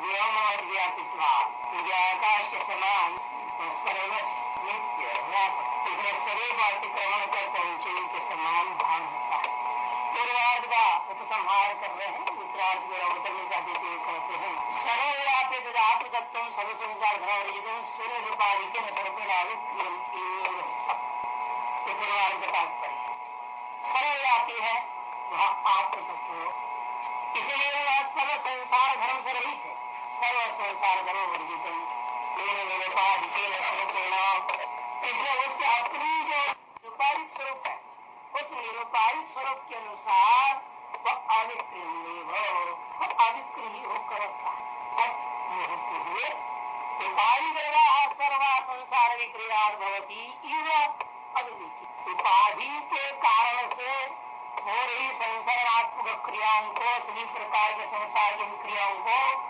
और व्यापित्वा आकाश के समान सर्व नित्य व्यापक इसलिए सदैव अतिक्रमण कर पहुँचे के समान भान होता है पूर्वार्ध का उपसंहार कर रहे हैं उत्तरार्ध को अवतरण चाहते थे कहते हैं सर्वव्यापित सूर्य के सर्वनावित पूर्वार्ध का तात्पर्य है वह आत्मतत्व इसलिए वह सर्व संसार धर्म से रहित है। सर्व संसार धर्म वर्जित अपनी जो रूपारिक स्वरूप है उस निरूपारिक स्वरूप के अनुसार वह अविक्रिय वह अविक्रिय ही होकर रखता है उपाधि सर्वा संसार विक्रिया भवती उपाधि के कारण से हो रही संसारात्मक क्रियाओं को, सभी प्रकार के संसार की क्रियाओं को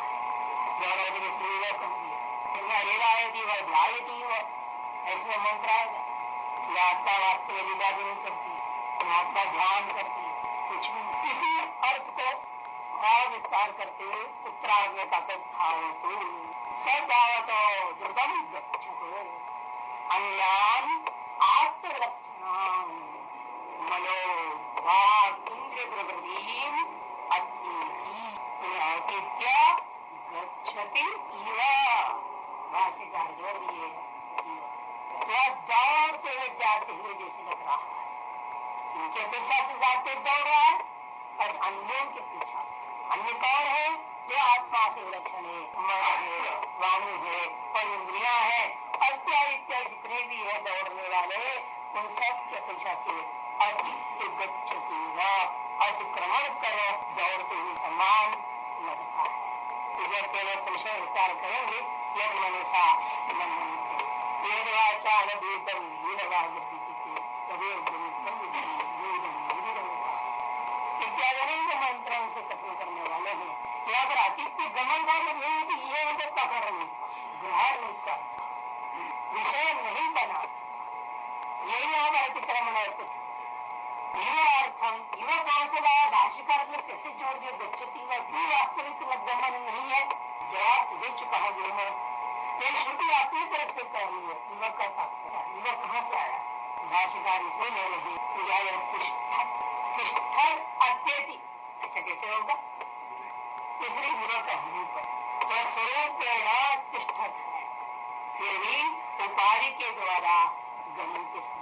होता है ऐसे मंत्र आएगा कि आत्मा वास्तव में लीला नहीं करती आत्मा ध्यान करती कुछ भी इसी अर्थ को और विस्तार करते हुए उत्तरार्थ में कहते धावतु सदावतो द्रुतम गच्छतो अन्यान आत्मलक्षणान मनो इंद्र प्रकृति अतिथ्य गच्छति भाष्यकार जोड़ दिए। दौड़ते हुए जाते हुए जैसे लग रहा है। उनके पीछा से जाते दौड़ रहा है और अन्यों के पीछा। अन्य कौन है? जो आत्मा से विलक्षण है। मन है, वाणी है, और इंद्रिया है। इत्यादि इत्यादि जितने भी है दौड़ने वाले। उन सब की अपेक्षा से अतिथ्य गच्छती अतिक्रमण करो दौड़ते हुए समान लगता है। पहले पुरुष विस्तार करेंगे मन वेदवाचारभूतम इत्यादि मंत्रों से कथन करने वाले हैं यहाँ पर अतिथ्य गमन का मतलब है कि ये मतलब पकड़ ग्रहण कर विषय नहीं बना यही अतिक्रमण अर्थ युवार्थम युवा कौन से लाया भाष्यकार ने कैसे जोड़ दिया गच्छती में भी वास्तविक गमन नहीं है? जवाब दे चुका है गुरु में। श्रुति अपनी तरफ़ से कह रही है। युवक का तात्पर्य युवक कहाँ से आया? भाष्यकार इसे ले रहे तिष्ठर अत्यति। ऐसा कैसे होगा? इसलिए युवक का निरूपण तो स्वरूप तिष्ठत फिर भी उपाधि के द्वारा गमन के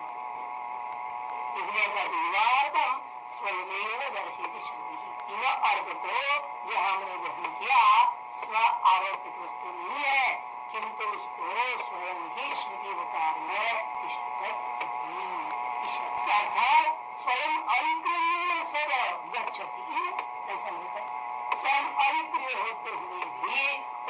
समय इसलिए युवार्थम स्वयं दर्शित श्रुति युवा अर्थ को जो हमने ग्रहण किया, स्व आरोपित वस्तु नहीं है, किंतु उसको स्वयं ही श्रुति विकार में स्वयं अरिक्रिय से गच्छति स्वयं अरिक्रिय होते हुए भी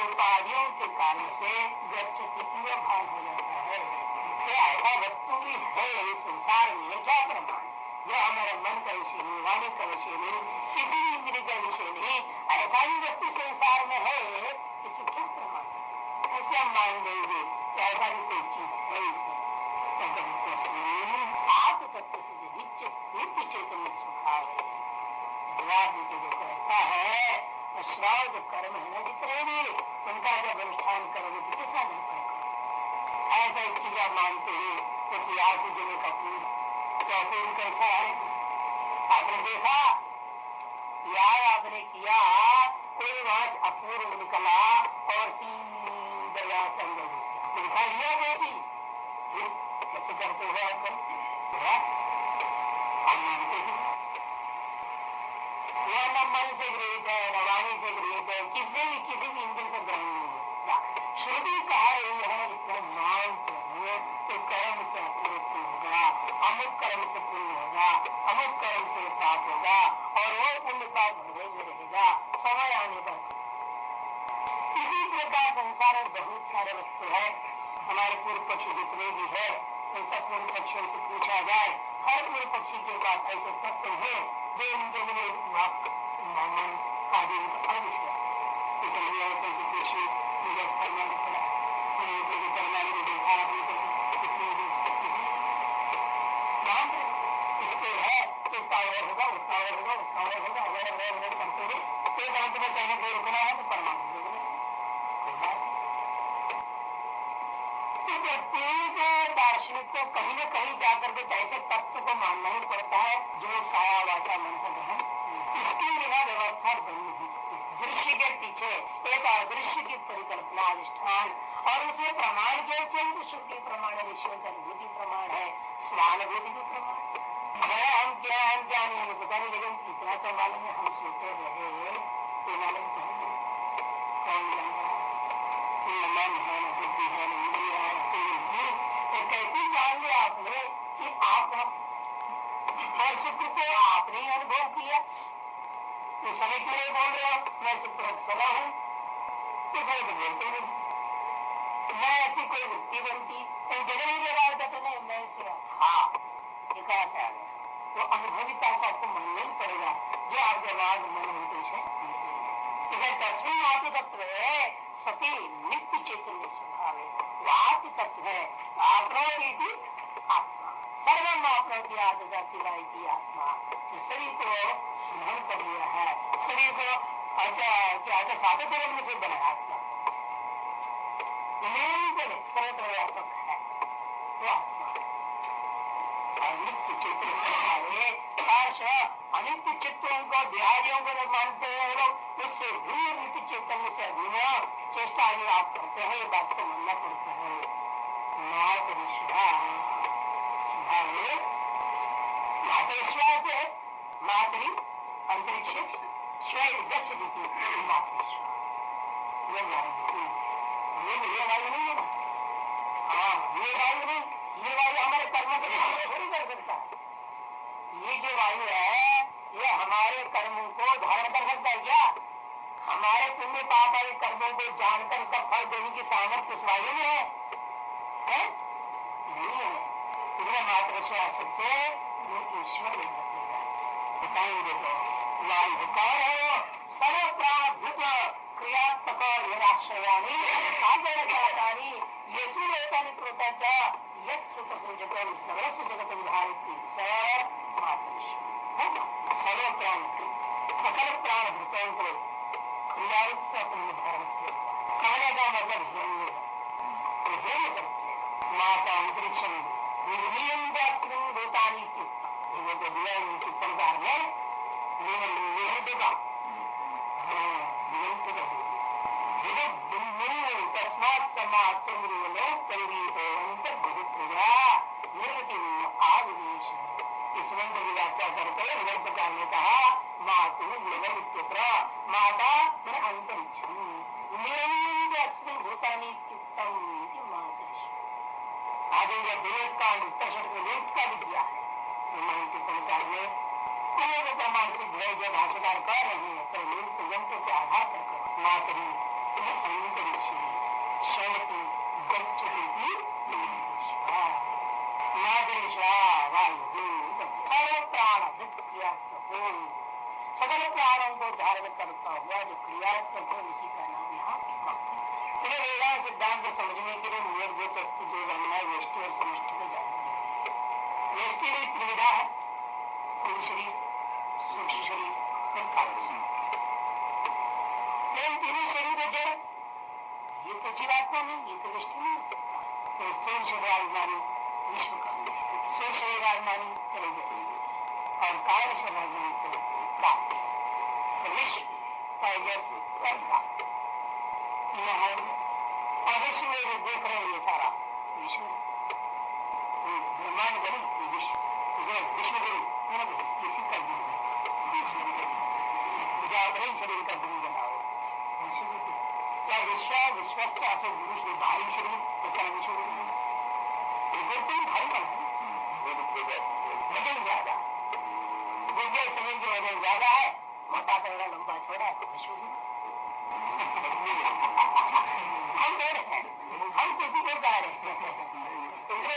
उपाधियों के कारण से गच्छति भाव हो जाता है। ऐसा वस्तु भी है इस संसार में क्या प्रमाण जो हमारे मन का विषय नहीं वाणी का विषय नहीं किसी भी इंद्रिय का विषय नहीं ऐसा ही वस्तु संसार में है इसको क्या प्रमाण ऐसे हम मान लेंगे ऐसा भी कोई चीज़ है आप तत्व से नित्य नित्य चैतन्य स्वभाव है जो ऐसा है श्राव जो कर्म है ना जितने भी उनका जब अनुष्ठान करोगे तो कितना नहीं ऐसा आप मानते हैं उस याद से ज़िले का पूर्ण तो अपूर्ण कैसा है? आपने देखा? याद आपने किया? कोई वहाँ अपूर्व निकला और सीधा संग दिखा दिया बेटी कैसे करते हो आप? मानते हैं? न मन से गृहित है न वाणी से गृहित है, किसी भी किसी भी इंद्र से ग्रहण नहीं श्रुति कह रही है इतना मान चाहिए तो कर्म से अपूर्ण होगा, अमुक कर्म से पुण्य होगा, अमुक कर्म से पाप होगा, और वो पुण्य पाप में रहेगा, समय आने पर। इसी प्रकार संसार में बहुत सारे वस्तु है। हमारे पूर्व पक्षी जितने भी है, उन सब पूर्व पक्षियों से पूछा जाए, हर पूर्व पक्षी के पास ऐसे तत्व है, जो उनके लिए आदि अविषय इसलिए पूछिए है मानना ही पड़ता है जो साया वाचा मन से इसके बिना व्यवस्था बनी नहीं दृश्य के पीछे एक अदृश्य की परिकल्पना अधिष्ठान। और उसे प्रमाण के चंद्र श्रुति प्रमाण, ऋषियों का अनुभूति प्रमाण है स्वानुभूति भी प्रमाण है। हम क्या हम क्या नहीं हमें पता नहीं, लेकिन इतना तो मालूम है, हम सोते रहे तो मालूम कौन मन है है है तो कैसे जान लिया आपने कि आप हर शुक्र को आपने ही अनुभव किया? तो समय के लिए बोल रहे हो मैं शुक्र सदा हूँ। तो कोई तो बोलते नहीं मैं ऐसी कोई वृत्ति बनती कोई जगह नहीं लगा तो नहीं मैं हाँ ये कहा से आ वो अनुभविता को आपको मानना ही जो आपके बाद मन है दसवीं आत्म तत्व है सती नित्य चैतन्य स्वभाव है आत्म तत्व है आत्मा आत्मा सर्वम आत्मा की आत्मा की आत्मा शरीर को ग्रहण कर लिया है शरीर को अच्छा सातत्य में से बनाया आत्मा सर्वत्र व्यापक है वो आत्मा नित्य चित्र अनित्य चित्रों को बिहारियों को मानते हैं लोग उससे भी नित्य चेतन से अभिनय चेष्टा भी आप करते हैं ये बात को मानना पड़ता है मातृश्वा से मातृ दी मातृश्वा ये वायु ये वायु नहीं है ना हाँ ये वायु नहीं ये वायु हमारे कर्म को थोड़ी कर सकता है ये जो वायु है ये हमारे कर्मों को धारण कर सकता है क्या हमारे पुण्य पाप वाले कर्मों को जानकर उसका फल देने की सामर्थ्य उस वायु में है, है? नहीं है इसलिए मात्र से ईश्वर नहीं बताएँगे वायु है वो सर्व प्राभुत क्रियात्मक निराश्रयानी आदरणी ये सुलेखन कृतज्ञ सुख सूचक सर्वस्व जगत विधारित सर्व प्राण सकल प्राण भूतों को क्रियायुक्त से अपने निर्धारण किया कहने का मतलब हिरण्य करते माता अंतरिक्ष निर्नियम भूतानी का नियमित कर तस्मात समाज चंद्रियों परिवीत बहुत प्रजा निर्वृति आविदेश इस मंत्र की व्याख्या करते निवर्त ने कहा मातु निवृत्त्र माता मैं आगे यह विवेक का उत्तर शब्द विवेक का भी दिया है। चित्तनकार ने अनेक है जो भाषाकार कर रहे हैं। तो निरुक्त यंत्र के आधार पर मातरी अंतरिक्ष सकल प्राणों को धारण करता हुआ जो क्रियात्मक है, उसी का नाम यहाँ वेदांत सिद्धांत को समझने के लिए निर्भूत वस्तु जो जानना है व्यष्टि और समष्टि को जानना है। व्यष्टि भी त्रिविधा है स्थूल शरीर सूक्ष्म शरीर और कारण शरीर को जड़ ये तो जीवात्मा नहीं ये तो व्यष्टि नहीं हो सकता तो स्थूल शरीर राजधानी विश्व का सूक्ष्म शरीर राजधानी तेजस और कारण से राजधानी तो प्राप्ति विश्व तेजस और विश्व में देख रहे हैं ये सारा विश्व ब्रह्मांड गणित विश्व विश्व गणित किसी का उजागरण शरीर का गुरु बनाओ क्या विश्व विश्वस्त ऐसे गुरु श्री भारी शरीर तो क्या विश्व गुरु एकदम वज़न ज़्यादा गुर्दे शरीर के वज़न ज़्यादा है मोटा पड़ेगा लंबा छोड़ा है तो विश्व हम दे रहे हैं हम किसी को जा रहे हैं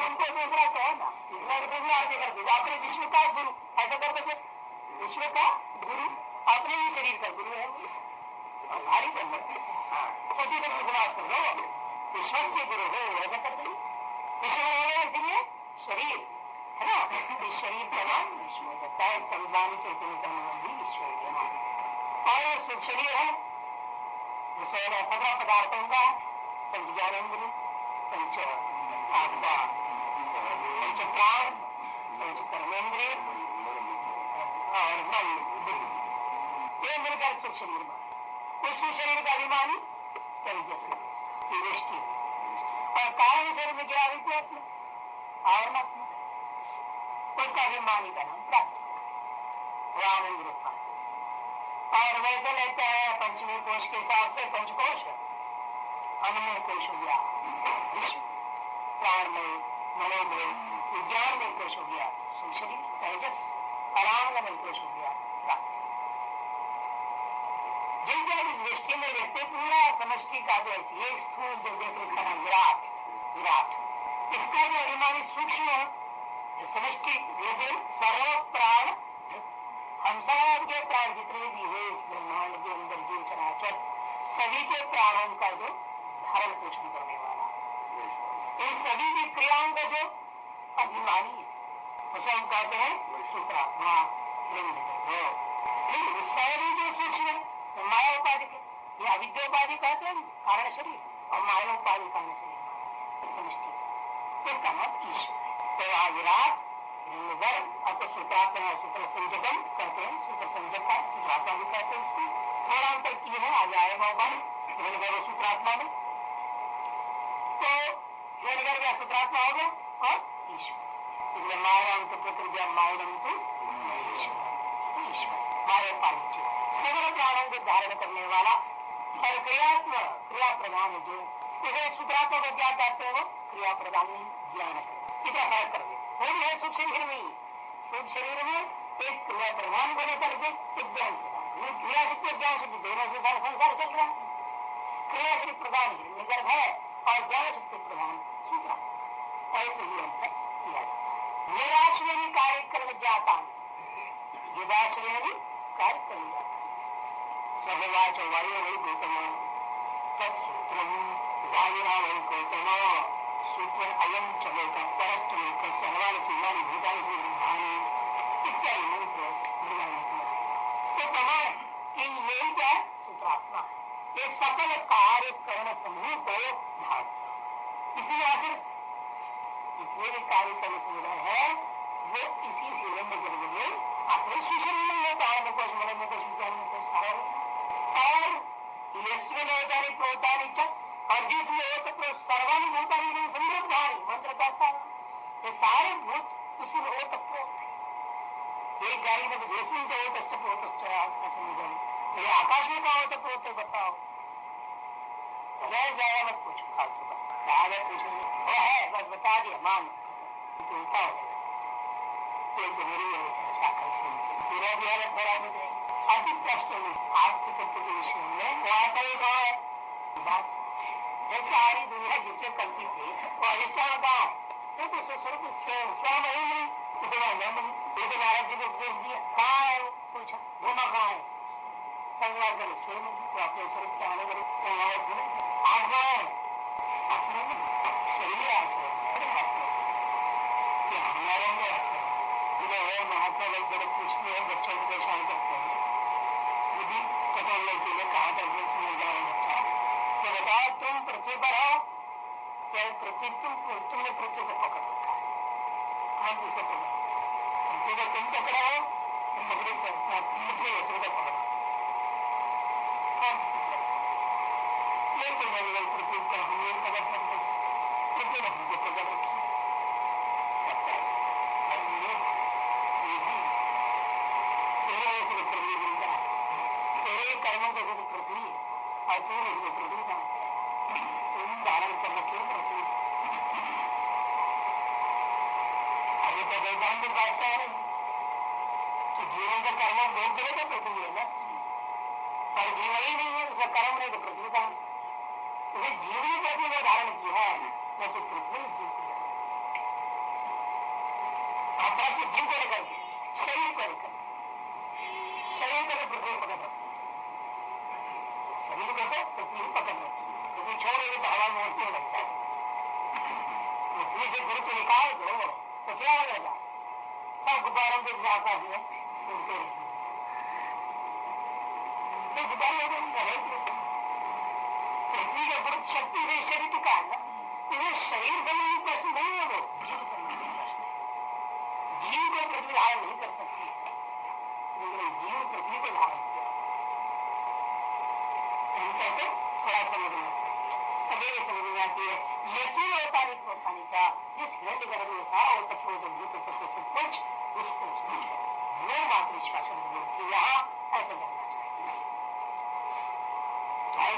उनको दूसरा कहो ना। इतना तो दूसरा आगे कर दो। विश्व का गुरु, ऐसा कर दो विश्व का गुरु अपने ही शरीर का गुरु है। भारी ब्रह्म सोचिए तो विश्वास कर दो विश्व के गुरु हो ऐसा कर दीजिए विश्व हो शरीर है ना? इस शरीर का नाम विश्व होता है संविधान चैतन्य का नाम भी विश्व और शरीर है विषय पंद्रह पदार्थों का पंच ज्ञानेन्द्र पंच आपका पंच प्राण पंच कर्मेंद्रिय और मन ये मिलकर सुख शरीर में उस शरीर का अभिमानी दृष्टि और कारण शरीर में गिरा हुई और उसका अभिमानी का नाम प्राप्त वो आनंद रूपा और वैसे लेते हैं पंचमी कोष के हिसाब से पंचकोश अन्य कोश हो गया प्राण में मनोमय विज्ञान में कोश हो गया शरीर तेजस। अरांग में कोश हो गया जिन दृष्टि में रहते पूरा समष्टि का जो एक स्थूल जो देख रखा है विराट विराट। इसका जो अभिमानी सूक्ष्म है समष्टि लेकिन सर्व प्राण हम सब के प्राण जितने भी है इस ब्रह्मांड के अंदर जीव चराचर सभी के प्राणों का जो धारण पोषण करने वाला। इन सभी की क्रियाओं का जो अभिमानी है उसे हम कहते हैं सूत्रात्मा लिंग फिर सारी जो सूक्ष्म है माया उपाधि के ये अविद्या उपाधि कहते हैं कारण शरीर और माया उपाधि कारण शरीर समष्टि इसका नाम ईश्वर तो वहाँ विराट लिंगधर अतो सूत्रात्मा सूत्र संजकम कहते हैं सूत्र संजक का सूत्रात्मा भी कहते हैं उसको थोड़ा अंतर किए हैं आगे आएगा उपाधि लिंगधर सूत्रात्मा में तो लिंगधर का सूत्रात्मा हो गया, और ईश्वर। इसलिए मायाम तो प्रकृति मायनम तो ईश्वर। मारे पालित सगल प्राणों को धारण करने वाला और क्रियात्मक क्रिया प्रधान जो। इसे सूत्रात्मा को क्या कहते हैं क्रिया प्रधान ज्ञान इतना फ़र्क कर दे। वो है सुख शरीर में। सुख शरीर में एक क्रिया प्रधान को लेकर के एक ज्ञान प्रधान क्रिया शक्ति ज्ञान शक्ति दोनों से सारा संसार चल रहा है। क्रिया शक्ति प्रधान निगर्भ है और ज्ञान शक्ति प्रधान सूत्रा ऐसे ही अंतर किया जाता है। निराश्रय कार्य करने जाता युवाश्रय भी कार्य जाता वायु वही गौतम, तत्सूत्र वायुना वही गौतम, सूत्र अयम चलेगा परस्त लेकर सर्वान चिन्हानी भूतान से ब्रह्मानी इत्यादि मंत्र तो प्रमाण कि यही क्या सूत्रात्मा। ये सकल कार्य करण समूह को धार इसी आश्र जितने कार्य करने सुविधा है, वो इसी गर्भ में अपने शिशु नहीं होता है कोश मन में कोश विज्ञान में कोश सारा और यशविन होतानी प्रोतानी च और जिसमें एक तो सर्वानी भूतानी नहीं समृद्धानी मंत्र कहता ये सारे भूत उसी में एक एक गाड़ी में देशमिन से एक प्रोत ये आकाश में कहा हो तो प्रोत बताओ। ज़्यादा ज़्यादा मत पूछो फालतू ज़्यादा पूछेंगे वो है, बस बता दिया, मान। तो हो मेरी चर्चा करते पूरा भी हालत खराब हो जाएगी। अति प्रश्न आपके तत्व के विषय में पर एक है बात जो सारी दुनिया जिससे कल्पित थी वो अधिष्ठा कहा है। तो स्वरूप स्वयं है नहीं इतना न एक नारद जी को उपदेश दिया। कहा है पूछा। घूमा कहा है? संसार कर स्वयं वो अपने स्वरूप के आने वाले आप कहा है। तुम हो पकड़ है तुम पकड़ा हो तुम पकड़े पकड़ा कर्म भोग करे तो पृथ्वी है ना? और जीवन ही नहीं है, उसका कर्म नहीं तो पृथ्वी का ये जीवी कैसे जो धारण किया है। वैसे कृष्ण जीव की आत्मा के जीवन को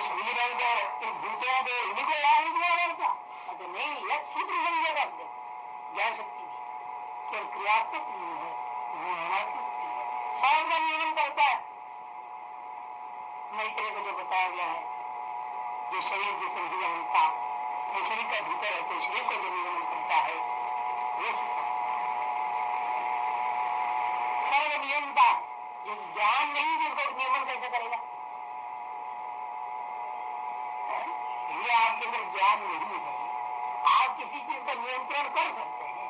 शरीर है तो भूतों को इन्हीं को नहीं क्या अगर नहीं यह सूत्र ज्ञान शक्ति केवल क्रियात्मक नहीं है है स्वयं का नियमन करता है। मैत्रेय को जो बताया गया है जो शरीर जिसे नियमता ये शरीर का भीतर है तो शरीर को जो नियमन करता है वो सर्व नियमता जिस ज्ञान नहीं जिसको नियमन कैसे करेगा ये आपके अंदर ज्ञान नहीं है। आप किसी चीज़ का नियंत्रण कर सकते हैं।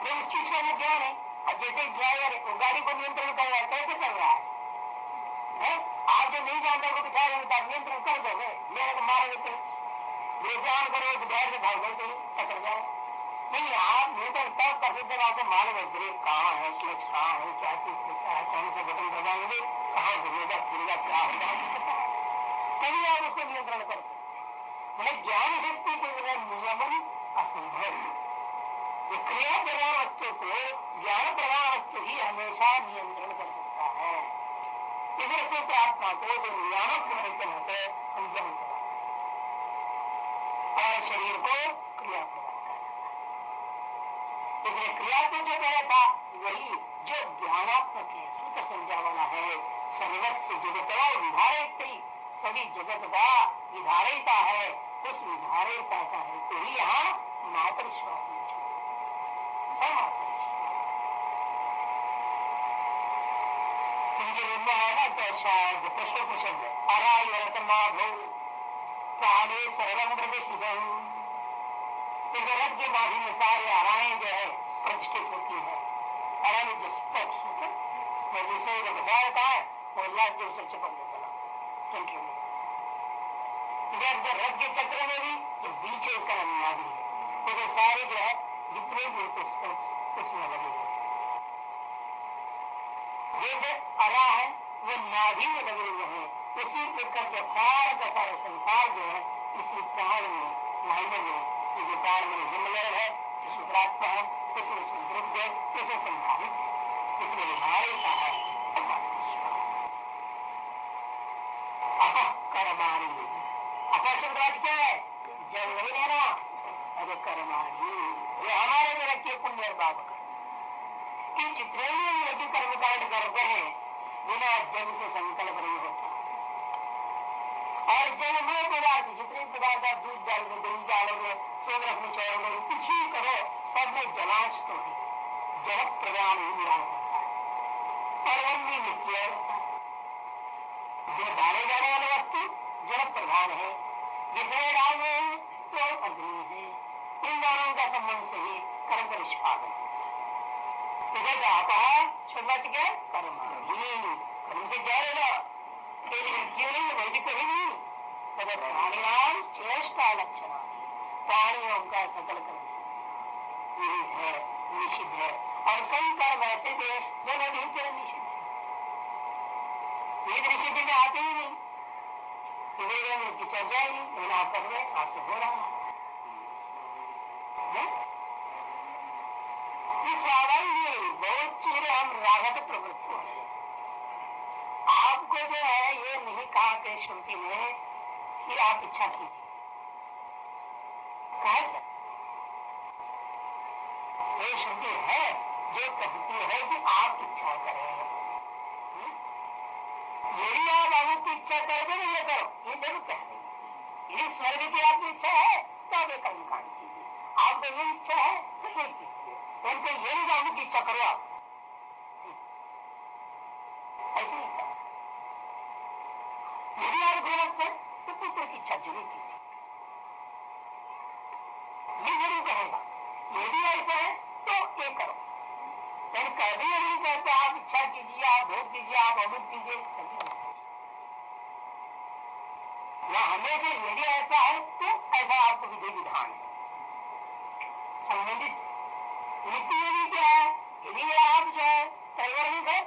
तो उस चीज़ का ज्ञान है। अब जैसे ड्राइवर वो गाड़ी को नियंत्रण कर रहा है। कैसे कर रहा है, है? आप जो नहीं जानते हो बिठा रहे तो नियंत्रण कर दोगे मेरे को मारोगे तो ब्रेक करो तो बाहर से भाग गए टकर जाए नहीं आप नियंत्रण तब कर सकते आपको मालूम है ब्रेक कहाँ है क्लच कहाँ है क्या चीज़ है कौन से बटन दबाएँगे कहाँ घूमेगा फिरेगा क्या होगा तभी आप उसको नियंत्रण कर सकते मैंने ज्ञान शक्ति के बिना नियमन असंभव ये क्रिया प्रधान को ज्ञान प्रधान ही हमेशा नियंत्रण कर सकता है। इधर से आत्मा को जो नियामक होने के नाते हम ज्ञान प्रदान और शरीर को क्रिया प्रदान कर इसलिए क्रिया को जो कहा था, वही जो ज्ञानात्मक है, सूत्र समझा वाला है, सर्वस्व विधारित सभी जगत का विधारिता है, उस विधारिता का है। तो ही यहाँ मात्र श्वास तो प्रश्न प्रश्न अराय रतमा प्राणे सरलम प्रतिष्ठित रथ के माध्यम सारे आराएँ जो है, प्रतिष्ठित होती है। से चिपक जाता सेंटर में इधर रथ के चक्र में भी जो बीच उसका नाम है तो सारे जो है, जितने भी उसमें लगे हुए जो अरा है, वो नाभि में लगे हुए हैं। उसी प्रकार के सारा का सारा संसार जो है, इसी प्राण में नाइने में जो प्राण में जन्म है शुक्रात्मा है, उसे सुदृढ़ है, उसे संभावित इसलिए हमारे का है अप कर्माणी अपा शब्द क्या है जब नहीं लेना अरे कर्माणी ये हमारे में रखिए पुण्य बाब कि। जितने भी यदि कर्मकांड करते हैं, बिना जन से संकल्प नहीं होता। और जन्मय पदार्थ जितने पदार्थ आप दूध डालोगे दही डालोगे सोन रखने छोड़ोगे कुछ ही करो, सब में जलांश तो है। जल प्रदान ही मिला होता है। और अन्य नित्य जो डाले जाने वाले वस्तु जल प्रधान है। जितने डाल रहे हैं तो अग्नि है। दोनों का संबंध से ही कर्म का निष्पादन इधर आता है छोड़ना चाहिए कर्म कर्म से क्या रहेगा क्यों नहीं वैदिक कहीं नहीं तब प्राणी नाम चेष्टा लक्षण प्राणियों का सकल कर्म है निषिद्ध है और कई कर्म ऐसे थे जो नदी निषिद्ध है निषिद्ध में आते ही नहीं चर्चा ही नहीं रहे आपसे हो रहा है स्वाभाविक बहुत चीज़ें हम राहत प्रवृत्त हो आपको जो है ये नहीं कहा कि श्रुति में कि आप इच्छा कीजिए ये श्रुति है। जो कहती है कि आप इच्छा करें यदि आप अमुक की इच्छा कर दो ये करो ये ज़रूर कह रही यदि स्वर्ग की आपकी इच्छा है तो आप एक कर्म कांड कीजिए आपको ये इच्छा है तो ये कीजिए उनको ये नहीं जानने की इच्छा करो आप ऐसे था यदि आप गृहस्थ है तो पुत्र की इच्छा ज़रूर कीजिए ये ज़रूर कहेगा यदि ऐसा है तो ये करो लेकिन कभी नहीं कहते आप इच्छा कीजिए आप भोग कीजिए आप अमुक कीजिए या हमेशा यदि ऐसा है तो ऐसा आपको विधि विधान है यदि क्या है यदि आप जो है त्रैवर्णिक है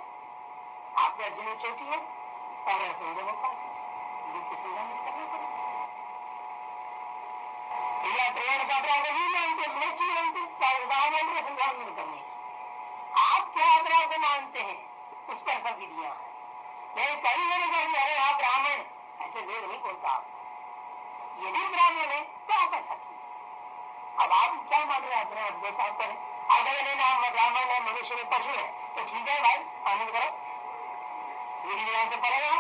आपके अर्जुन चोटी है और नहीं मानते उदाहरण करने आप क्या अपराध को मानते हैं उस पर सब विधियाँ हैं? कई लोग कहेंगे अरे आप ब्राह्मण ऐसे वेद नहीं बोलता आप यदि ब्राह्मण है तो आप ऐसा अब आप क्या मान रहे हैं अपने अद्वैत पर अगर नाम ब्राह्मण है मनुष्य में पशु है। तो ठीक है भाई आनंद करो मेरी यहाँ से पढ़ेगा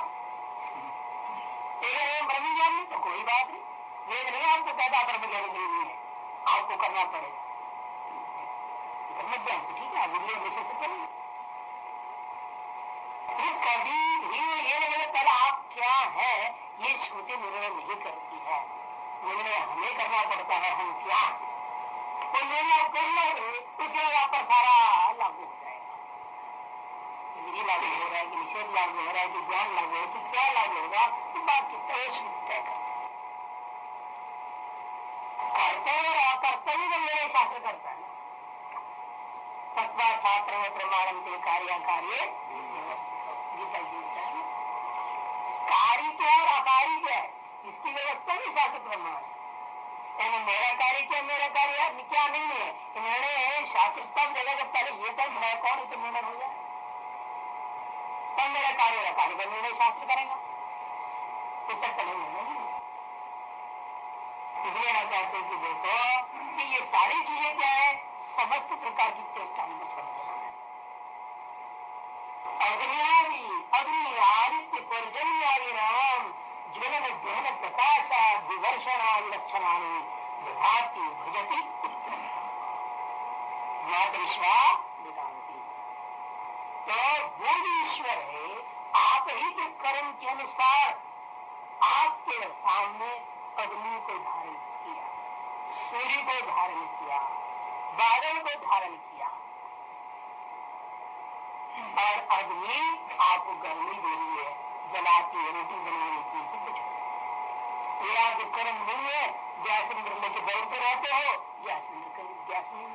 एक ब्रह्म ज्ञान नहीं तो कोई बात नहीं। वेद नहीं, आपको पैदा ब्रह्म ज्ञान नहीं है? आपको करना पड़ेगा। ब्रह्म ज्ञान तो ठीक है विजय विषय से करेंगे कभी भी ये नहीं पहले आप क्या है? ये श्रुति निर्णय नहीं करती है। निर्णय हमें करना पड़ता है, हम क्या तो कर लेंगे उसके बाद आप पर सारा लागू हो जाएगा विधि लागू हो रहा है कि निषेध लागू हो रहा है कि ज्ञान लागू है कि क्या लागू होगा तो बात की तय तय कर कर्तव्य और निर्णय शास्त्र करता है तत्वा छात्र प्रमाणम के कार्य कार्य गीता जी कार्य क्या और अकार्य क्या है इसकी व्यवस्था भी शास्त्र प्रमाण है मेरा कार्य क्या, मेरा कार्य क्या नहीं है? इन्होंने शास्त्र तब जगह जब पहले ये तब मैं कौन तो निर्णय हो जाए तब मेरा कार्य का कार्य का निर्णय शास्त्र करेगा। तो तक तो नहीं है इसलिए मैं चाहते कि देखो, कि ये सारी चीज़ें क्या है? समस्त प्रकार की चेष्टा में समझना है। अग्नियादि अग्नि आदित्य पर्जन्यादि नाम ज्वलन ज्ञान प्रकाश विवर्षणादि लक्षणानि विभाति भजति। विदांति तो वो भी ईश्वर है आप ही के कर्म के अनुसार आपके सामने अग्नि को धारण किया, सूर्य को धारण किया, बादल को धारण किया। और अग्नि आपको गर्मी दे रही है। जलाती है रोटी बनाने की आपके कर्म नहीं है गैस सिलेंडर लेके दौड़ते रहते हो गैस कभी गैस नहीं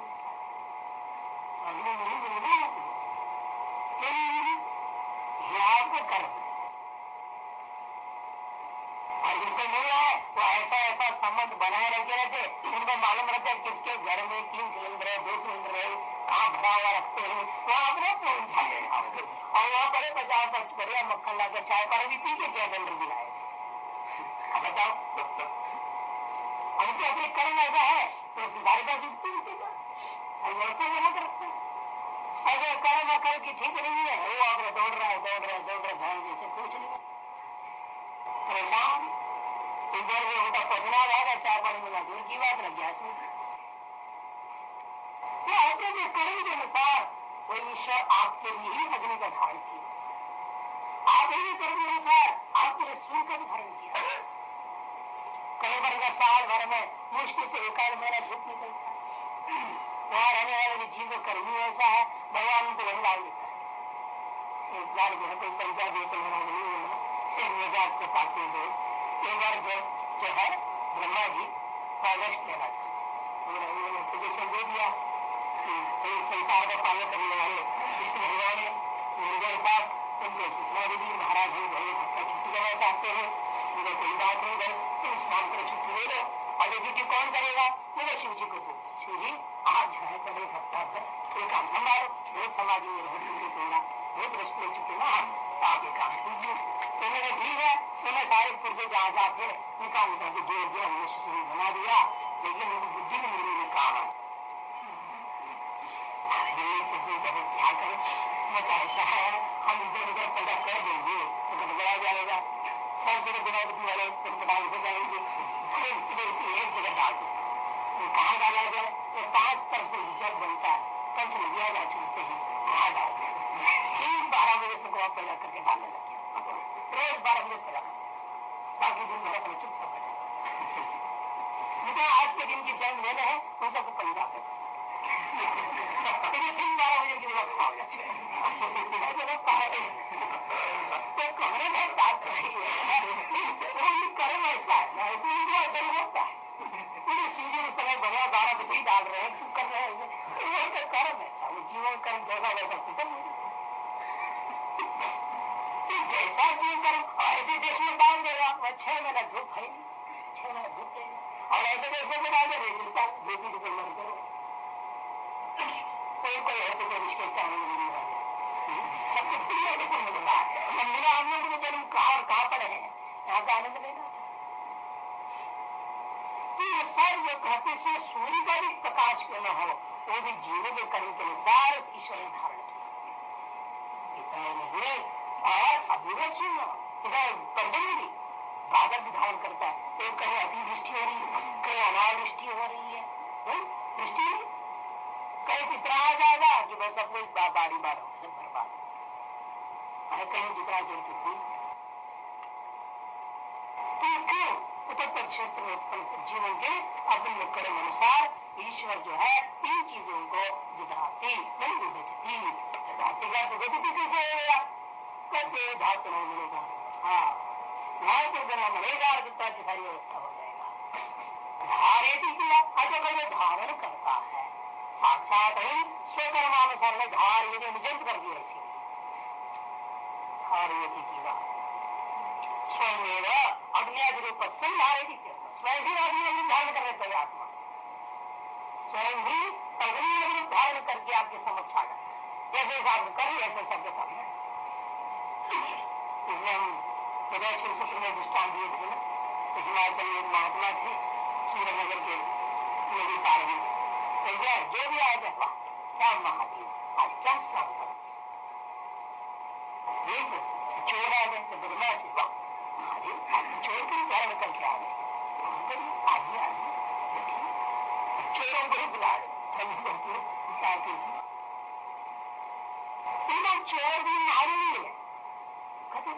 अग्नि नहीं मिल आपको कर्म और जिनको मिल रहा है वो ऐसा ऐसा संबंध बनाए रहते रहते उनको मालूम रहता है किसके घर में तीन सिलेंडर है, दो सिलेंडर है कहाँ भरा रखते हैं वो अपने पहुँच जाएगा और वहाँ पर पचास खर्च करे मक्खन ला कर चाय पानी भी पी के क्या सिलेंडर दिलाए बताओ। हमसे अपने कर्म ऐसा है तो हमारे पास और वैसे मेहनत रखते हैं। अगर कर्म अकल की ठीक नहीं है, वो अगर दौड़ रहा है, दौड़ रहा है, दौड़ रहा है जैसे कुछ नहीं परेशान इधर से उनका पहुँचना रहेगा चाय पानी मिला दूर की बात लग गया तो अपने कर्म के अनुसार वो ईश्वर आपके लिए ही अग्नि का धारण किया आप ही कर्म के अनुसार आपके लिए सूर्य का भी धारण किया कई बार का साल भर में मुश्किल से एक आध महीना धूप निकलता है वहाँ रहने वाले जीव का कर्मी ऐसा है भगवान उनको वही लाभ देता है एक बार जो है कोई पंचायत महीना नहीं होना एक निजात के पास में दो एक बार जो है ब्रह्मा जी उन्होंने एप्लीकेशन दे दिया कि संसार का पालन करने वाले विष्णु भगवान उनके पास उनके सूचना भी दी महाराज जी हफ़्ता छुट्टी करना चाहते हैं मुझे कोई बात नहीं गई तो स्नान कर छुट्टी ले लो। और ड्यूटी कौन करेगा? मुझे शिव जी को दो। शिव जी आज जो है कल एक हफ़्ता भर कोई काम संभालो। रोज समाज में दूँगा रोज रस्ते छुट्टी ना आप ये काम कीजिए। तो मैंने ठीक है मैंने सारे पुर्जे जहाँ थे उनका उनका जो जोड़ दिया हमने शिशु बना दिया। लेकिन उनकी बुद्धि में मेरे लिए काम क्या। करें है हम कर देंगे तो जगह जाएँगे। एक जगह डाल दो। कहाँ डाला पाँच बनता है। जा डाल ठीक बारह बजे से पैदा करके डालने लगे रोज बारह बजे पैदा बाकी दिन भर अपने चुप हो गए आज के दिन की जन्म लेना है उन सबको पंजाब है दिन बारह बजे की वक्त आ तो कहने में बात रही है। कर्म ऐसा। है ऐसा होता है। सीधे उस समय बढ़िया बारह बजे डाल रहे हैं, क्यों कर रहे हैं? वो तो कर्म ऐसा जीवन कर्म जैसा वैसा खत्म जैसा जीवन कर्म ऐसे देश में देगा वह छह महीना धूप है छह महीना धूप है और ऐसे देशों में दे रहे मिलता रुपये करो कोई कोई है तो रिश्ते चाहे मिलने वाले मिला हम लोग तो जन्म कहा और कहाँ हैं यहाँ का आनंद लेना सब जो कहते से सूर्य का भी प्रकाश क्यों न हो वो भी जीवन के कर्म के अनुसार ईश्वर धारण किया। इतना नहीं और पंडित भी बादल भी धारण करता है। तो कहीं अतिवृष्टि हो रही है। कहीं अनावृष्टि हो रही है। वृष्टि कहीं कितना आ जाएगा कि बस अपने बाड़ी बाढ़ हो बर्बाद अरे कहीं जितना जलती थी तो क्यों? उत्तर क्षेत्र में उत्पन्न जीवन के अपने कर्म अनुसार ईश्वर जो है, इन चीज़ों को विधाती, नहीं विभजती धाती का विभजती कैसे हो गया? कहते धातु नहीं मिलेगा हाँ धातु बना मिलेगा अर्पिता की सारी व्यवस्था हो जाएगा धारे किया अच्छा कभी धारण करता है साक्षात ही स्वकर्मानुसार ने धार यदि निजंत कर दिया इसी धारयती की बात स्वयं अग्नि रूप संधारे स्वयं ही अग्नि धारण कर रहे थे आत्मा स्वयं ही अग्नि धारण करके आपके समक्ष आ गए जैसे साधन कर ऐसे सबके सामने हृदय सूत्र में दृष्टान दिए थे ना तो हिमाचल एक महात्मा थे सूर्यनगर के नदी पार में तो जो भी आए थे क्या महादेव आज क्या कर चोर आ गए तो वाह महादेव चोर के धारण करके आ गए आइए आइए चोरों को ही रहे चोर भी कहते तो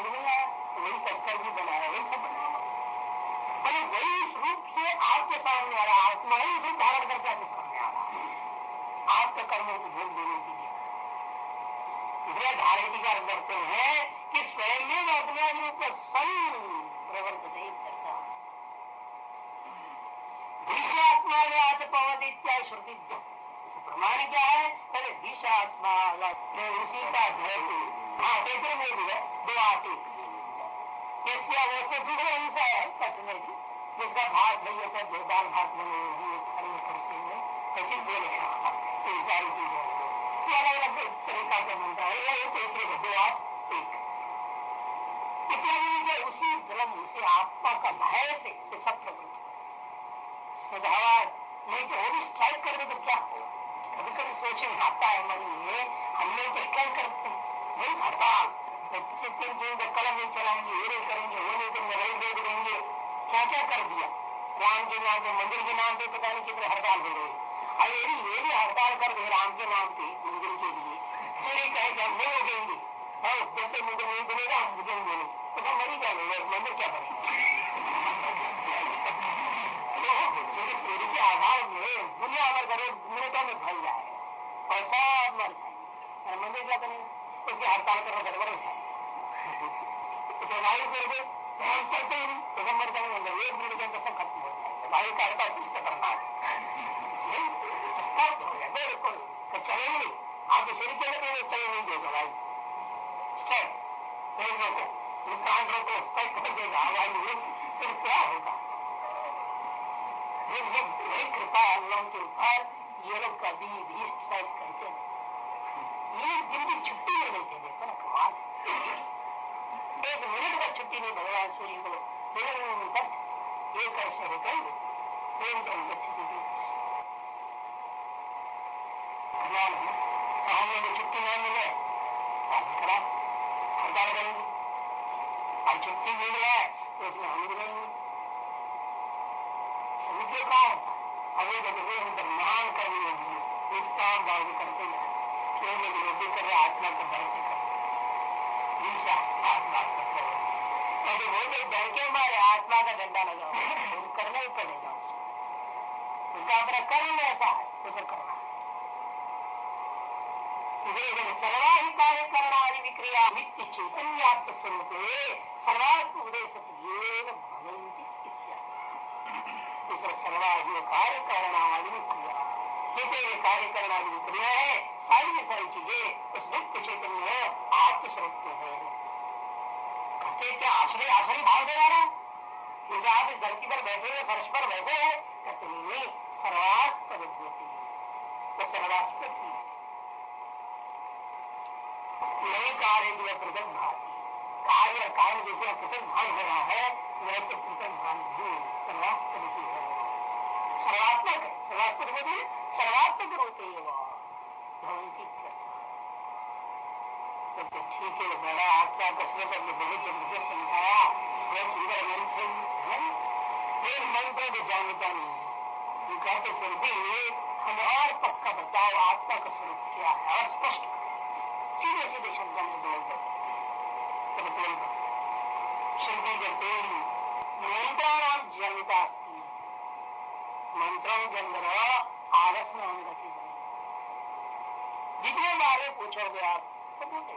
नहीं आया वही तस्कर भी बनाया वही सब बनाया मैंने वही रूप से आपके सामने आ रहा आत्मा ही रूप धारण करके आपके सामने आ रहा आपके कर्मों को भोग देने के लिए इसलिए धारण का करते हैं कि स्वयं में अपने रूप को सही प्रवर्तित करता भीषात्मा में आते पवत इत्यादि श्रुति प्रमाण क्या है पहले भीषात्मा उसी का हाँ में भी है, दो आती हिंसा है में जिसका है होगी करते हुए ऐसे बोले तो सारी चीज़ें अलग अलग तरीका से बनता है? आप, एक। इत्यादि उसी ब्रह्म उसी आत्मा का भय से सब प्रवृत्त हवा नहीं तो वो स्ट्राइक कर दे तो क्या हो कभी कभी सोचे आता है मन में हम लोग तो क्या करते हैं नहीं तीन दिन तक कलम नहीं चलाएँगे ये नहीं करेंगे वो नहीं करेंगे रही दे देंगे क्या क्या कर दिया राम के नाम पे मंदिर के नाम पे पता नहीं कितने हड़ताल हो गई और यदि ये भी हड़ताल कर दे राम के नाम पे मंदिर के लिए फिर कहे कि हम नहीं उगेंगे जैसे मंदिर नहीं बनेगा हम उगेंगे नहीं तो हम मरी जाएँगे मंदिर क्या बनेगा के आधार में दुनिया अमर करे मिनटों में फैल जाए। मर मंदिर क्या करेंगे उसकी हड़ताल करना गड़बड़ है। वायु कर दे तो चलते ही। नहीं तो मर जाएँगे एक मिनट के अंदर खत्म हो जाएगा। वायु का हड़ताल है। हो गया। बिल्कुल। तो चले ही नहीं। आपके शरीर के अंदर चले नहीं देगा वायु फिर क्या होगा? बड़ी कृपा है लोगों के ऊपर ये लोग कभी भी स्ट्राइक नहीं ये दिन की छुट्टी नहीं देते देखो ना कमाल एक मिनट का छुट्टी नहीं, भगवान सूर्य को दिन तक ये कैसे हो गए प्रेम तो उनको छुट्टी दी कमाल है। लोग छुट्टी नहीं मिले? हड़ताल करेंगे। अब छुट्टी मिल रहा है तो उसमें हम भी रहेंगे। समुद्र कहा है अभी हम निष्काम भाव करते रोटी कर रहे आत्मा को भय से कर आत्मा को वो डर के मारे आत्मा का डंडा लगाओ करना ही पड़ेगा अपना कर्म ऐसा है उसे करना सर्वा ही कार्य करना विक्रिया नित्य चैतन्यात्म स्वरूप सर्वात्म उदय सर्वाधि कार्य क्रिया जितने भी कार्य क्रिया है सारी की सारी चीज़ें उस नित्य है कहते क्या भाव दे रहा क्योंकि आप इस धरती पर बैठे फर्श पर बैठे हैं कहते तो की नहीं कार्य पृथक भाती कार्य कार्य जैसे पृथक भान हो। रहा है वैसे पृथक भान भी सर्वास्पद ही है सर्वात्मक सर्वात्मक बोलिए सर्वात्मक रूप तो ठीक है बड़ा आपका कसरत अपने बहुत ज़बरदस्त समझाया बहुत सुंदर मंत्र है। एक मंत्र को जानता नहीं कहते फिर भी हम और पक्का बताओ आत्मा का स्वरूप क्या है और स्पष्ट सीधे सीधे शब्दों में बोल देते श्रुति कहते मंत्राणाम जनता मंत्रों के अंदर आलस में होने का चीज़ जितने बारे पूछोगे आप तो बोले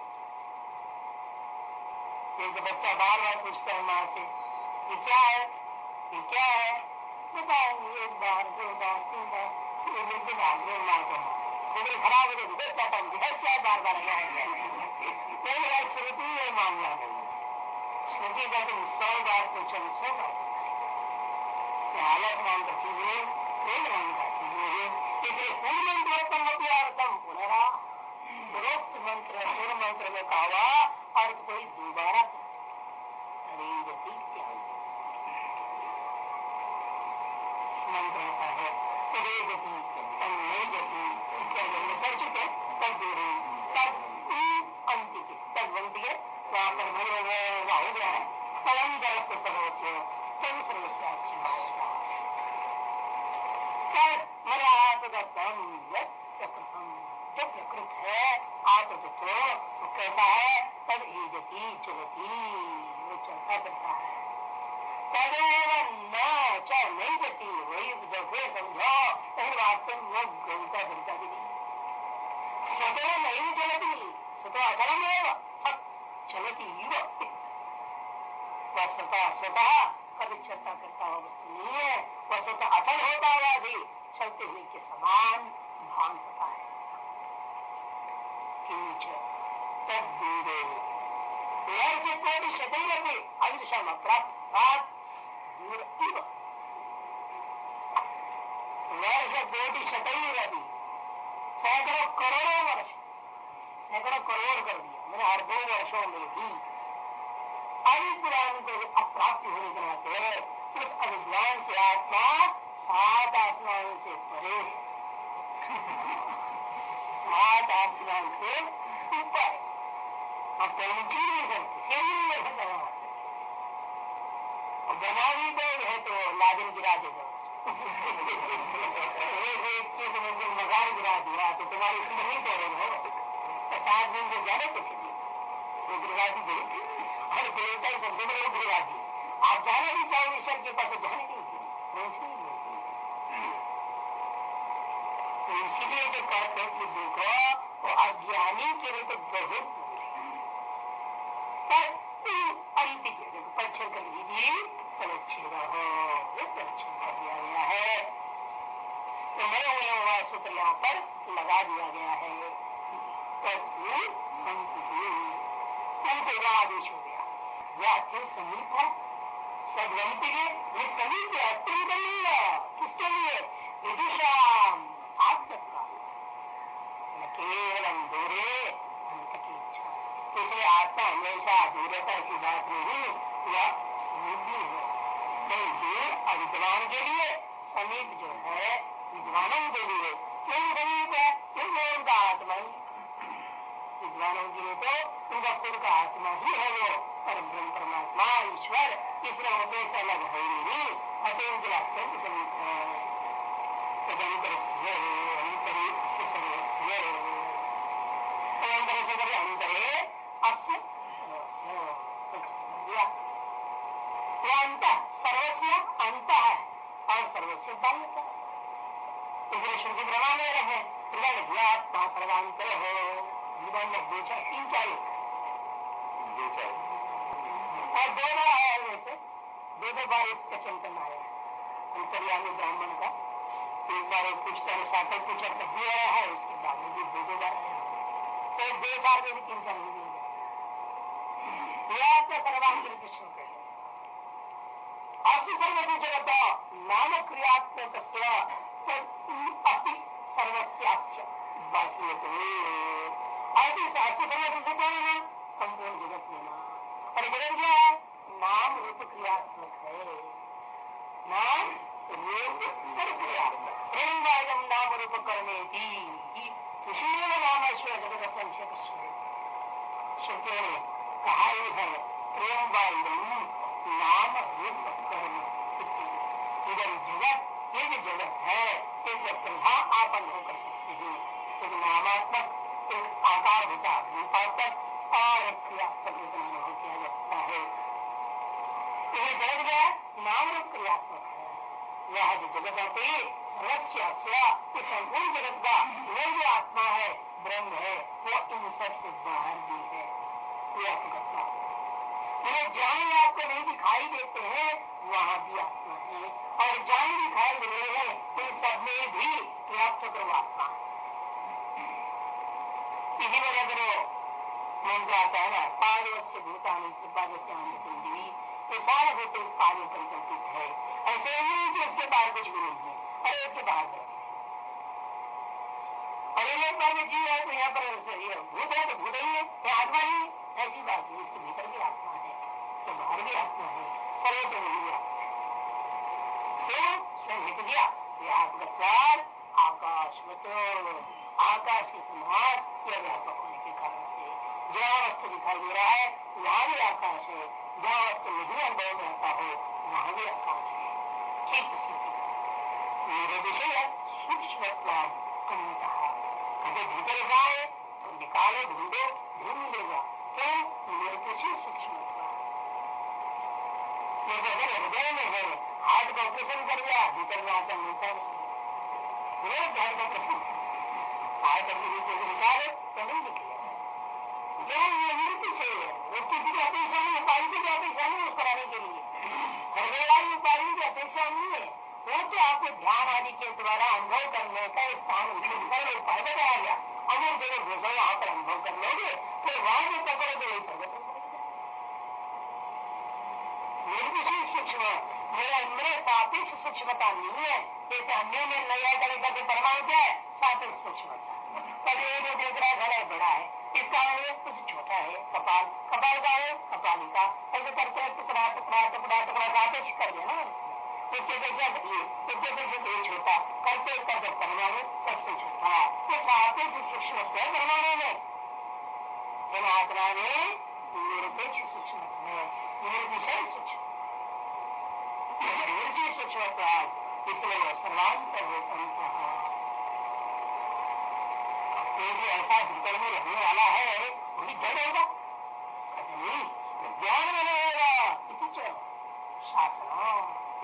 एक बच्चा बार बार पूछता है माँ से, ये क्या है? ये क्या है? बताएँगे, एक बार, दो बार, तीन बार दिन आगे माँ को फिर खराब हो गई था? घर क्या बार बार आएँगे। श्रुति ये मामला नहीं श्रुति का तुम सौ बार पूछो सौ बार। इसलिए पूर्व मंत्रोत्तम अर्थम पुनरा मंत्र मंत्र में कहा और कोई दोबारा मंत्र होता है सदैव गति तन नहीं गति क्या कर चुके तब दूरी तब अंतिक तब अंतिक वहाँ पर वहाँ हो गया है परम दरस सर्वस्व तम सर्वस्व मेरा आत्मगतम प्रकृतम प्रकृत है आत्म तो कैसा है तब ईजती चलती वो चलता फिरता है न चाहे नहीं जती वही जैसे समझो लेकिन वास्तव में वो गलता फिरता भी नहीं स्वतः नहीं चलती स्वतः अचलम है सब चलती वह स्वतः स्वतः कभी चलता करता हुआ वस्तु नहीं है वह स्वतः अचल होता हुआ भी चलते हुए के समान भान होता है। कोटि शतैर भी अविषम प्राप्त दूर वर्ष कोटि शतैर भी सैकड़ों करोड़ों वर्ष सैकड़ों करोड़ कर दिया मैंने हर दो वर्षों में भी अविद्वान को अप्राप्ति होने के नाते उस अविद्वान से आत्मा सात आसमान से परे सात आसमान से ऊपर। अब पहुँच ही नहीं सकते और बना भी गए है तो लाजन गिरा देगा मकान गिरा दिया तो तुम्हारी सुंदर नहीं कह रहे हो। तो सात दिन से ज़्यादा कुछ नहीं। वो गिरवा दी हर देवता ही सबसे बड़े गिरवा दिए आप जाने भी चाहो ईश्वर के पास जाने नहीं पहुँच तो इसीलिए जो कहते हैं कि देखो, वो अज्ञानी के लिए तो बहुत अंत के देखो परीक्षण कर लीजिए परीक्षण हो परीक्षण कर दिया गया है। तो मैं हुए हुआ सूत्र यहाँ पर लगा दिया गया है। आदेश हो गया। वह अत्यंत समीप है सदवंती के समीप अत्यंत नहीं है। किसके लिए? विदुषाम न केवलम दूरे इच्छा. इसलिए आत्मा हमेशा दूरता की बात नहीं वह समीप है नहीं दूर अविद्वान के लिए समीप जो है विद्वानों के लिए क्यों समीप है क्योंकि उनका आत्मा ही? विद्वानों के लिए तो उनका खुद का आत्मा ही है वो. पर ब्रह्म परमात्मा, ईश्वर इसलिए होते से अलग है नहीं। अतः उनके अत्यंत समीप है तदंतर अंतरे सर्वस्व तदंतर से अंतरे अस्य अंत सर्वस्व अंत है और सर्वस्व बाह्य इसलिए श्रुति प्रमाण ले रहे हैं आत्मा सर्वांतर हो जीवन में दो चार तीन चार और दो बार आया वैसे दो दो बार इसका चिंतन आया। अंतर्यामी ब्राह्मण का एक बार कुछ तरह सातों कुछ अर्थ दिया है, उसके बाद में भी दो बार आया तो दो चार में भी तीन चार नहीं दिया तो सर्वांतर कृष्ण के अस्य सर्व जगत नाम क्रियात्मक सर्वस्यास्य बाकी ऐसे अस्य सर्व है? संपूर्ण जगत में नाम। और जगत क्या है? नाम रूप क्रियात्मक है। नाम रूप क्रियात्मक। नाम रूप करने की नाम ऐश्वर्य जगत संक्षेप श्रुतियों ने कहा ही है प्रेम वायु नाम रूप करने इधर जगत, ये जो जगत है इसका प्रभाव आप अनुभव कर सकते हैं। एक नामात्मक, एक आकार विचार रूपात्मक और क्रियात्मक अनुभव किया जाता है। यह जगत क्या नाम रूप क्रियात्मक है। यह जो जगत आती सर्वस्या इस जगत का वो जो आत्मा है। ब्रह्म है वो इन सबसे बाहर भी है व्यापकता जहाँ आपको नहीं दिखाई देते हैं वहाँ भी आत्मा है और जहाँ दिखाई दे रहे हैं इन सब में भी व्याप्त आत्मा है इसी वजह करो मंत्र आता है ना पार्य से भूतानी कृपा से आने ये सारे होते कार्य परिकल्पित है ऐसे नहीं कि उसके बाहर कुछ भी नहीं है। उसके बाहर है और बार में जीव है तो यहाँ पर भूत है तो भूत ही है ये आत्मा ही ऐसी बात है इसके भीतर भी आत्मा है तो बाहर भी आत्मा है सर्वत्र नहीं क्यों स्वयं हित दिया व्यापक आकाश आकाश के समान यह व्यापक होने के कारण से जहाँ वस्तु दिखाई दे रहा है वहाँ भी आकाश है जहाँ वस्तु नहीं अनुभव रहता हो वहाँ भी आकाश है ठीक उसी सूक्ष्म कभी भीतर जाए तो निकालो ढूंढो ढूंढ किसी सूक्ष्म हृदय में है हार्ट का ऑपरेशन कर दिया का हार्ट ऑपरेशन निकाले नहीं से वो किसी की अपेक्षा नहीं उपाधि की अपेक्षा नहीं उस कराने के लिए की अपेक्षा नहीं है वो तो आपको ध्यान आदि के द्वारा अनुभव करने का स्थान उपाय बताया गया। अगर जगह घुसो वहाँ पर अनुभव कर लोगे तो वहाँ जो पकड़ोगे वही निर्विशेष सूक्ष्म, मेरा मेरे सापेक्ष सूक्ष्मता नहीं है। जैसे अन्य में नया करेगा तो परमाणु क्या है सापेक्ष सूक्ष्मता। कभी एक देख रहा है, बड़ा है इसका कुछ छोटा है। कपाल कपाल का है कपालिका ऐसे करते हैं टुकड़ा टुकड़ा टुकड़ा टुकड़ा सापेक्ष कर दिया ना इसके क्या करिए इसके पीछे छोटा करते करते परमाणु सबसे छोटा तो सापेक्ष सूक्ष्म है परमाणु में इन आत्मा निरपेक्ष सूक्ष्म निर्विषय सूक्ष्म। निर्जय सूक्ष्म इसलिए सर्वांतर होता कोई भी ऐसा भीतर है होगा। ज्ञान में रहेगा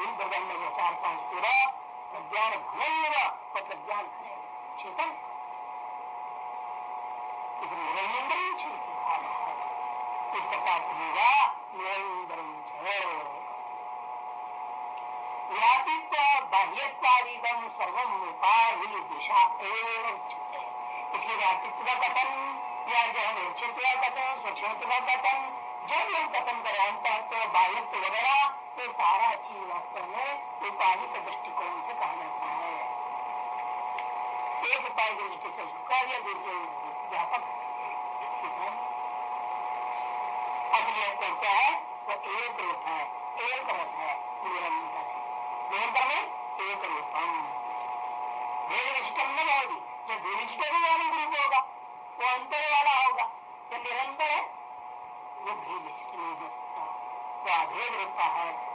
तीन प्रज्ञान में चार पाँच पूरा प्रज्ञान भले होगा तो प्रज्ञान करेगा चेतन निरंतर इस प्रकार होगा निरंतर व्यापित्व बाह्यत्वादिकम सर्वम उपाधि दिशा एवं इसलिए व्यापित्व कथन या जो निश्चित्व का कथन स्वच्छत्व का कथन जो भी हम कथन करें अंतत्व बाह्यत्व वगैरह तो सारा चीज़ वास्तव में उपाधि के दृष्टिकोण से कहा जाता है। एक उपाय की दृष्टि से कार्य दूसरे व्यापक असलियत क्या है, वो एक रूप है, एक रस है, निरंतर है। निरंतर में एक रूपम भेद निष्ठम न होगी जो विनिष्ठ भी वाली रूप होगा, वो अंतर वाला होगा जो निरंतर है, वो भी निष्ठ नहीं हो सकता। वो अभेद रूप है।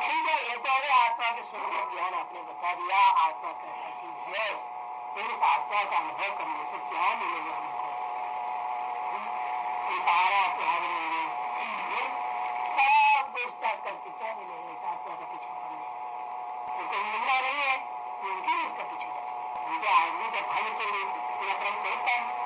ठीक है ये तो अगर आत्मा के स्वरूप ज्ञान आपने बता दिया आत्मा कैसा चीज़ है फिर इस आत्मा का अनुभव करने से क्या मिलेगा हमको सारा मिलेगा सब दोष करके क्या मिलेगा इस आत्मा का पीछे पड़ने उनको मिलना नहीं है उनकी उसका पीछे उनके आदमी के भाई के लिए पूरा क्रम करता है।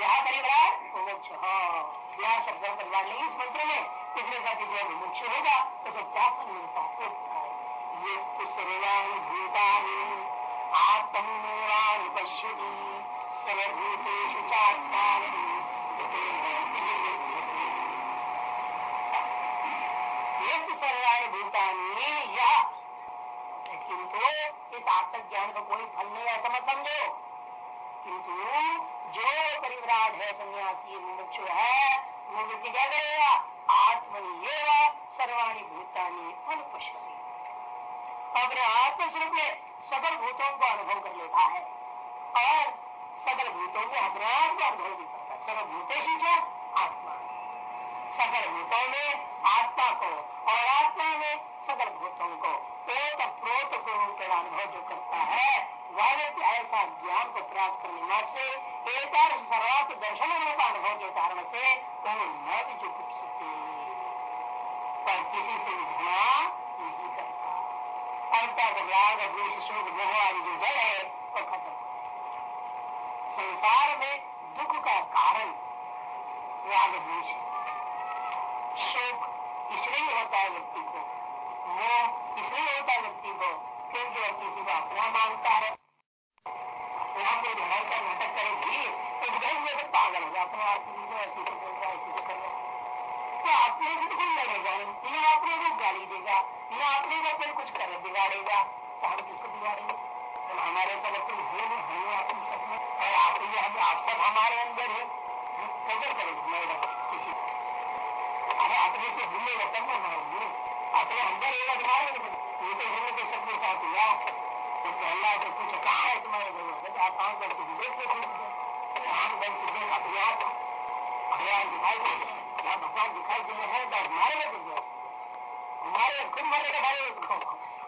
यह परिवार मुमुक्ष हाँ। यह शब्द परिवार नहीं इस मंत्र में। इसलिए कहा जो मुमुक्ष होगा तो फिर क्या फल मिलता है ये सर्वाणी भूतानी पश्यति, सर्वभूतेषु चात्मानि। सर्वाणी भूतानी यह किंतु इस आत्मज्ञान का कोई फल नहीं मत समझो। किंतु जो परिवराज है सन्यासी मुमुक्ष है व्यक्ति क्या करेगा, आत्मनि सर्वाणी भूतानी अनुपश्यति। अपने आत्मस्वरूप में सकल भूतों को अनुभव कर लेता है, और सकल भूतों को अपने आप को अनुभव भी करता है। सकल भूते ही क्या? आत्मा। सकल भूतों में आत्मा को और आत्मा में सकल भूतों को एक प्रोत को अनुभव जो करता है वह व्यक्ति ऐसा ज्ञान को प्राप्त करने से एक सर्वात दर्शन का अनुभव के कारण से तुम न भी जो कुछ पर किसी से घृणा नहीं करता। अंत राग द्वेष शोक मोह आदि जो जल है, वो खत्म संसार में दुख का कारण राग द्वेष शोक इसलिए होता है व्यक्ति को, मोह इसलिए होता व्यक्ति को क्योंकि वह किसी को अपना मानता है अपना को घर का नाटक करेगी तो घर पागल होगा अपने आप ऐसी से बोल रहा से कर तो अपने से कोई लड़ेगा नहीं अपने को गाली देगा या अपने को कोई कुछ कर बिगाड़ेगा तो हम किसको बिगाड़ेंगे हमारे सब कोई है नहीं हमें अपने सब में और आप ये हम आप सब हमारे अंदर है कैसे करेंगे किसी अरे अपने से भूलेगा तब ना मारेंगे अपने अंदर तो मारेंगे ये तो हिंदी के सब के साथ हुआ तो पहला तो कुछ कहा है तुम्हारे घर आप काम करके देख लो काम करके देख अपने आप भगवान दिखाई देते क्या भगवान दिखाई दे रहे हैं तो हमारे में दिख हमारे खुद मरने के बारे में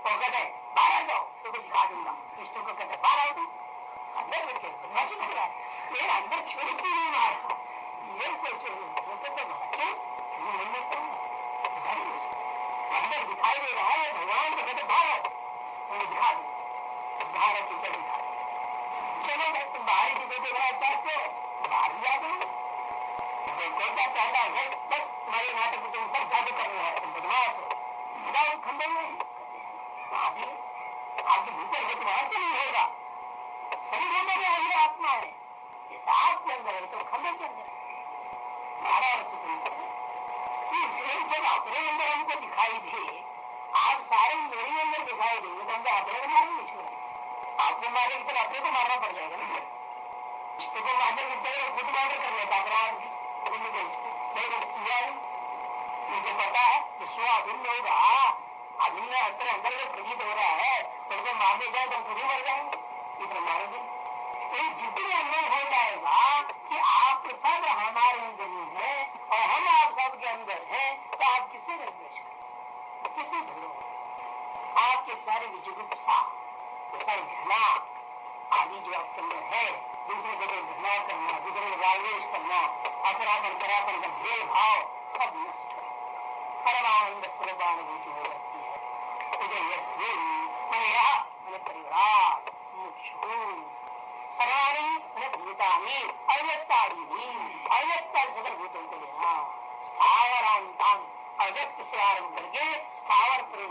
और कहते, बाहर जाओ तो कुछ दिखा दूँगा। कृष्ण को कहते, बाहर आओ अंदर बैठे मशीन लग है। ये अंदर छोड़ के नहीं मारा ये कैसे होते तो क्यों? ये नहीं लगता अंदर दिखाई दे रहा है भगवान को कहते उन्हें दिखा दो बाहर किधर दिखा चलो तुम बाहर की देते बड़ा चाहते बाहर भी आ जाओ जैसा चाहता है बस तुम्हारे नाटक के ऊपर जादू करना है तुम बदमाश हो खंडे आपके भीतर है तुम्हारा तो नहीं होगा शरीर होता है वही आत्मा है इस आप के अंदर है तो खंडे के अंदर हमारा इसलिए जब अपने अंदर हमको दिखाई दे आप सारे मेरे अंदर दिखाई देंगे तो हमको अपने को मारेंगे छोड़ आपको मारेंगे तो अपने को मारना पड़ जाएगा ना इसको मारने के खुद मारे कर लेता अपराध मुझे पता है कि स्व अभिन्न होगा अभिन्न अपने अंदर जो प्रतीत हो रहा है तो उनको मारने जाए तो खुद ही मर जाएँगे इतना मारेंगे तो जितने अनुभव हो जाएगा कि आप सब हमारे ही है। और हम आप सबके अंदर है तो आप किससे निर्देश करें किससे ढूंढो आपके सारे विजुगुप्सा सारे घृणा, आदि जो आपके अंदर है, दूसरे जगह घृणा करना, दूसरे रागेश करना अपरापन परापन का भेदभाव सब नष्ट हो परमानंद स्वरूपानुभूति हो जाती है। मैंने परिवार सर्वाणी भूतानी अव्यक्तादी अव्यक्ता सकल भूतों को लेना स्थावरांतान अव्यक्त से आरंभ करके स्थावर पर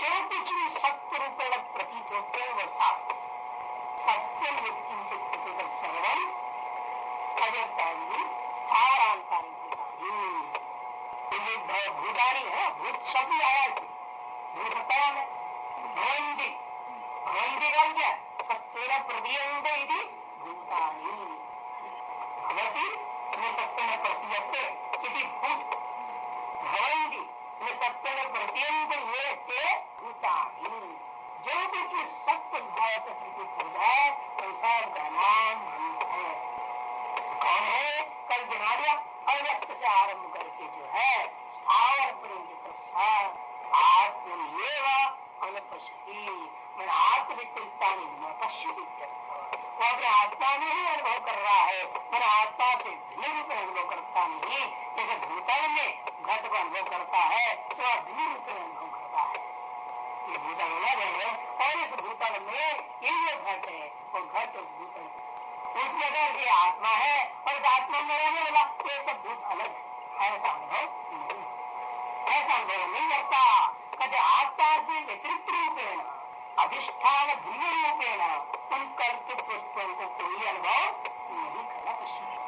जो कुछ भी सत्य रूपेण प्रतीत होते हैं, वो साफ़। सत्यम व्यक्ति सर्वम अव्यक्तानी स्थावरांतानी भूतानी है, भूत शब्द आया भूत सत्ता है? भवंती भवंती का क्या? सत्य प्रदीयंत यदि भूतानी। प्रतीयते यदि भूत भवंती? न ये भूतानी जो भी सत्य भाव से प्रतीत हो जाए नाम है कौन है कल दिया अव्यक्त से आरंभ करके जो है, स्थावर आत्म अनुपति मैं आत्मविकृता न पश्यति वो अपने आत्मा में ही अनुभव कर रहा है मैंने आत्मा से भिन्न रूप में अनुभव करता नहीं जैसे भूतल में घट को अनुभव करता है तो वह भिन्न रूप में अनुभव करता है ये भूतल अलग है और इस भूतल में ये जो घट है वो घट भूतल उस जगह की आत्मा है और इस आत्मा में रहने वाला ये सब भूत अलग है ऐसा अनुभव नहीं ऐसा अनुभव नहीं करता कहते आत्मा से व्यतिरिक्त रूपेण अधिष्ठान ध्रुव रूपेण उन कर्तृ पुष्पों को कोई अनुभव नहीं करना पश्चिम